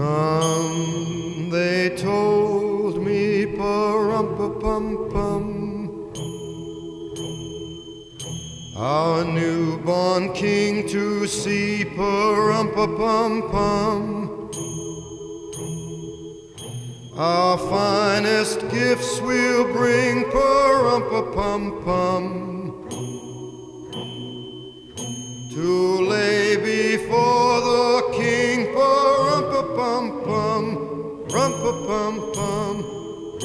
Come, they told me, pa-rum-pa-pum-pum. Our newborn king to see, pa-rum-pa-pum-pum. Our finest gifts we'll bring, pa-rum-pa-pum-pum. To lay before the king, pa-rum-pa-pum-pum, rum-pa-pum-pum,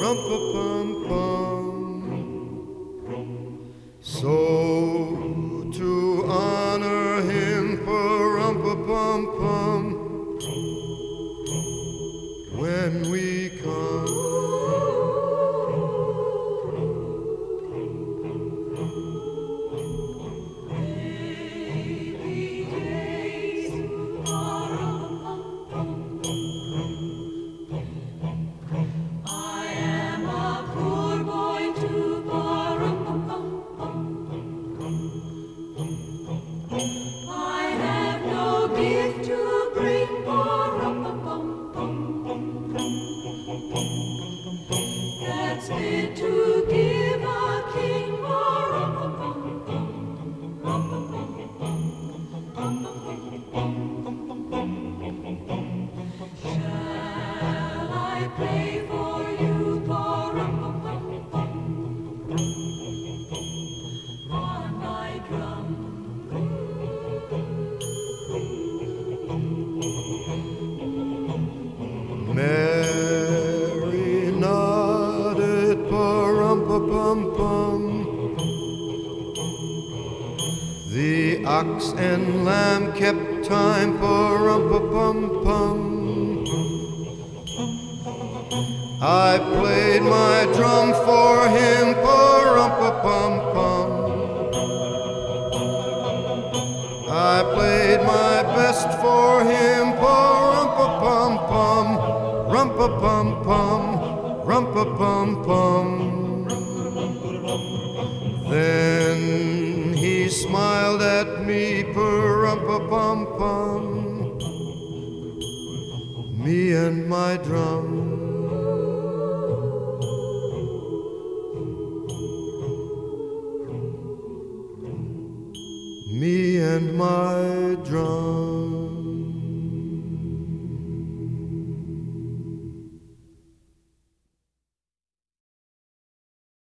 rum-pa-pum-pum. So to honor him, pa-rum-pa-pum-pum, when that's fit to give The ox and lamb kept time, for rum pum pum. I played my drum for him, for rum pum pum. I played my best for him, for rum pa pum pum. rum-pa-pum-pum, rum-pa-pum-pum. Then he smiled me pum me and my drum. Me and my drum.